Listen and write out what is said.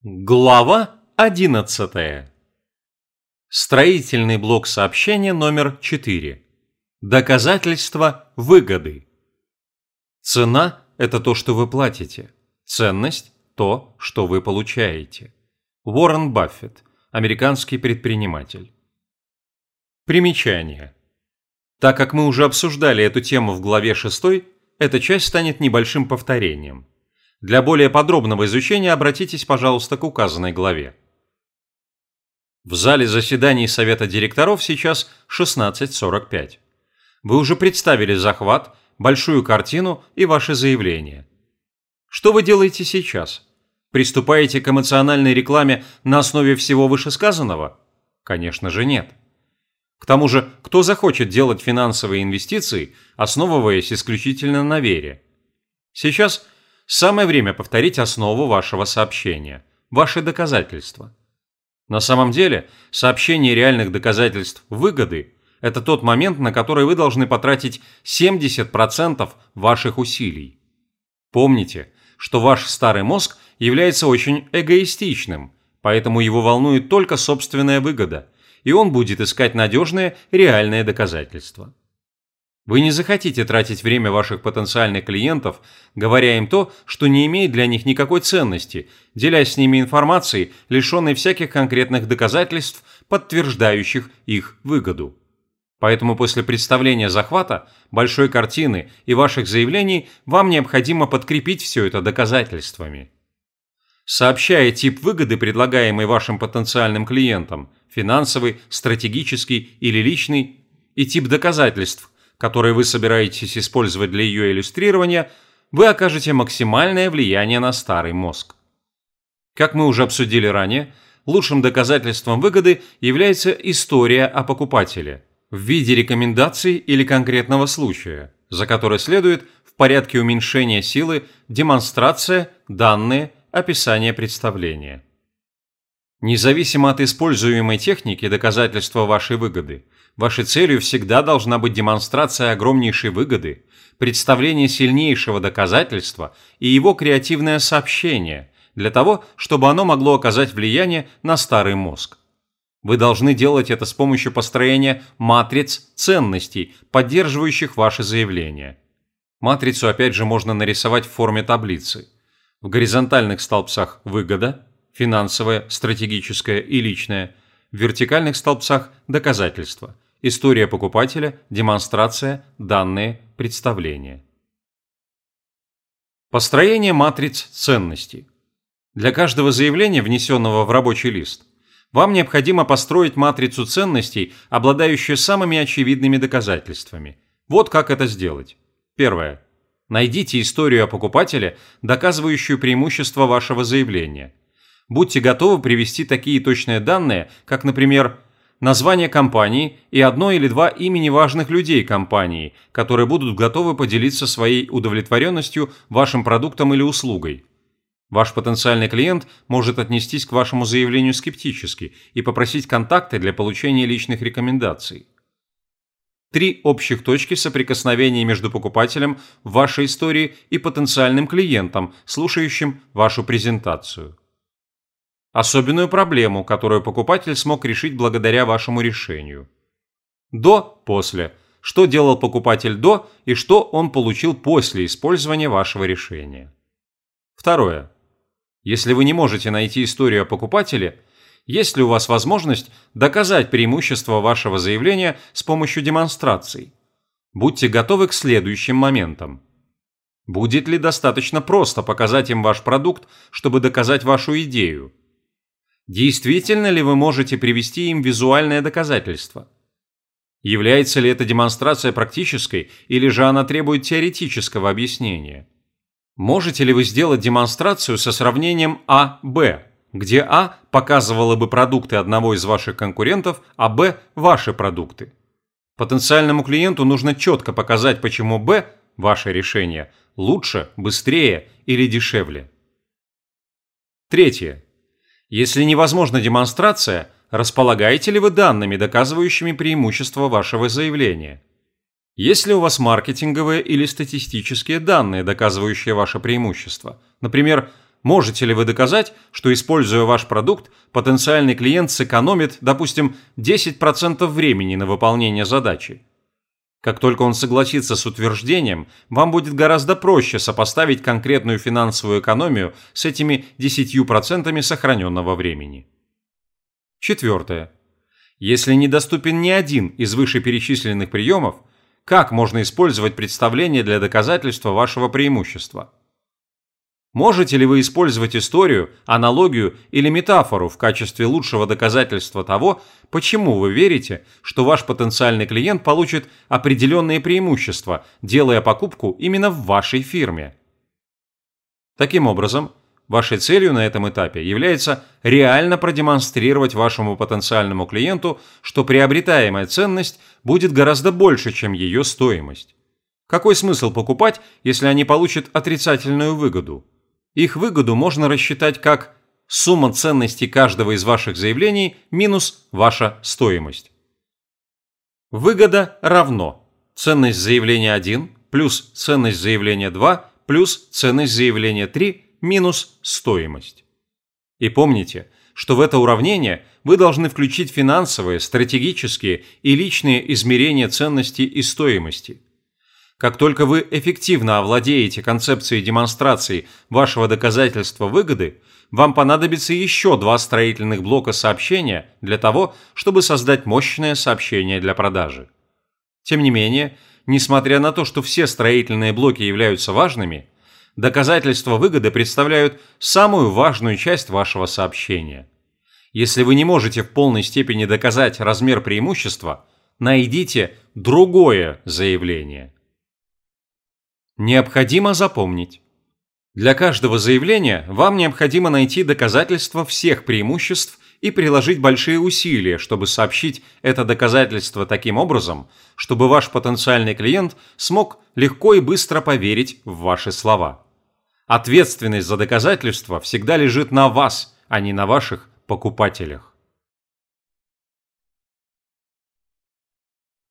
Глава 11. Строительный блок сообщения номер 4. Доказательства выгоды. Цена – это то, что вы платите. Ценность – то, что вы получаете. Уоррен Баффет, американский предприниматель. Примечание. Так как мы уже обсуждали эту тему в главе 6, эта часть станет небольшим повторением. Для более подробного изучения обратитесь, пожалуйста, к указанной главе. В зале заседаний Совета директоров сейчас 16.45. Вы уже представили захват, большую картину и ваши заявления. Что вы делаете сейчас? Приступаете к эмоциональной рекламе на основе всего вышесказанного? Конечно же нет. К тому же, кто захочет делать финансовые инвестиции, основываясь исключительно на вере? Сейчас самое время повторить основу вашего сообщения, ваши доказательства. На самом деле, сообщение реальных доказательств выгоды – это тот момент, на который вы должны потратить 70% ваших усилий. Помните, что ваш старый мозг является очень эгоистичным, поэтому его волнует только собственная выгода, и он будет искать надежные, реальные доказательства. Вы не захотите тратить время ваших потенциальных клиентов, говоря им то, что не имеет для них никакой ценности, делясь с ними информацией, лишенной всяких конкретных доказательств, подтверждающих их выгоду. Поэтому после представления захвата, большой картины и ваших заявлений вам необходимо подкрепить все это доказательствами. Сообщая тип выгоды, предлагаемый вашим потенциальным клиентам – финансовый, стратегический или личный, и тип доказательств – которые вы собираетесь использовать для ее иллюстрирования, вы окажете максимальное влияние на старый мозг. Как мы уже обсудили ранее, лучшим доказательством выгоды является история о покупателе в виде рекомендаций или конкретного случая, за которой следует в порядке уменьшения силы демонстрация, данные, описание представления. Независимо от используемой техники доказательства вашей выгоды – Вашей целью всегда должна быть демонстрация огромнейшей выгоды, представление сильнейшего доказательства и его креативное сообщение для того, чтобы оно могло оказать влияние на старый мозг. Вы должны делать это с помощью построения матриц ценностей, поддерживающих ваши заявления. Матрицу опять же можно нарисовать в форме таблицы. В горизонтальных столбцах выгода, финансовая, стратегическая и личная, в вертикальных столбцах доказательства – история покупателя, демонстрация, данные, представление. Построение матриц ценностей. Для каждого заявления, внесенного в рабочий лист, вам необходимо построить матрицу ценностей, обладающую самыми очевидными доказательствами. Вот как это сделать. Первое. Найдите историю о покупателе, доказывающую преимущество вашего заявления. Будьте готовы привести такие точные данные, как, например, название компании и одно или два имени важных людей компании, которые будут готовы поделиться своей удовлетворенностью вашим продуктом или услугой. Ваш потенциальный клиент может отнестись к вашему заявлению скептически и попросить контакты для получения личных рекомендаций. Три общих точки соприкосновения между покупателем в вашей истории и потенциальным клиентом, слушающим вашу презентацию. Особенную проблему, которую покупатель смог решить благодаря вашему решению. До, после. Что делал покупатель до и что он получил после использования вашего решения. Второе. Если вы не можете найти историю о покупателе, есть ли у вас возможность доказать преимущество вашего заявления с помощью демонстраций? Будьте готовы к следующим моментам. Будет ли достаточно просто показать им ваш продукт, чтобы доказать вашу идею? Действительно ли вы можете привести им визуальное доказательство? Является ли эта демонстрация практической или же она требует теоретического объяснения? Можете ли вы сделать демонстрацию со сравнением А-Б, где А показывала бы продукты одного из ваших конкурентов, а Б – ваши продукты? Потенциальному клиенту нужно четко показать, почему Б – ваше решение – лучше, быстрее или дешевле. Третье. Если невозможна демонстрация, располагаете ли вы данными, доказывающими преимущество вашего заявления? Есть ли у вас маркетинговые или статистические данные, доказывающие ваше преимущество? Например, можете ли вы доказать, что, используя ваш продукт, потенциальный клиент сэкономит, допустим, 10% времени на выполнение задачи? Как только он согласится с утверждением, вам будет гораздо проще сопоставить конкретную финансовую экономию с этими 10% сохраненного времени. Четвертое. Если недоступен ни один из вышеперечисленных приемов, как можно использовать представление для доказательства вашего преимущества? Можете ли вы использовать историю, аналогию или метафору в качестве лучшего доказательства того, почему вы верите, что ваш потенциальный клиент получит определенные преимущества, делая покупку именно в вашей фирме? Таким образом, вашей целью на этом этапе является реально продемонстрировать вашему потенциальному клиенту, что приобретаемая ценность будет гораздо больше, чем ее стоимость. Какой смысл покупать, если они получат отрицательную выгоду? Их выгоду можно рассчитать как сумма ценностей каждого из ваших заявлений минус ваша стоимость. Выгода равно ценность заявления 1 плюс ценность заявления 2 плюс ценность заявления 3 минус стоимость. И помните, что в это уравнение вы должны включить финансовые, стратегические и личные измерения ценности и стоимости – как только вы эффективно овладеете концепцией демонстрации вашего доказательства выгоды, вам понадобится еще два строительных блока сообщения для того, чтобы создать мощное сообщение для продажи. Тем не менее, несмотря на то, что все строительные блоки являются важными, доказательства выгоды представляют самую важную часть вашего сообщения. Если вы не можете в полной степени доказать размер преимущества, найдите другое заявление – Необходимо запомнить. Для каждого заявления вам необходимо найти доказательства всех преимуществ и приложить большие усилия, чтобы сообщить это доказательство таким образом, чтобы ваш потенциальный клиент смог легко и быстро поверить в ваши слова. Ответственность за доказательство всегда лежит на вас, а не на ваших покупателях.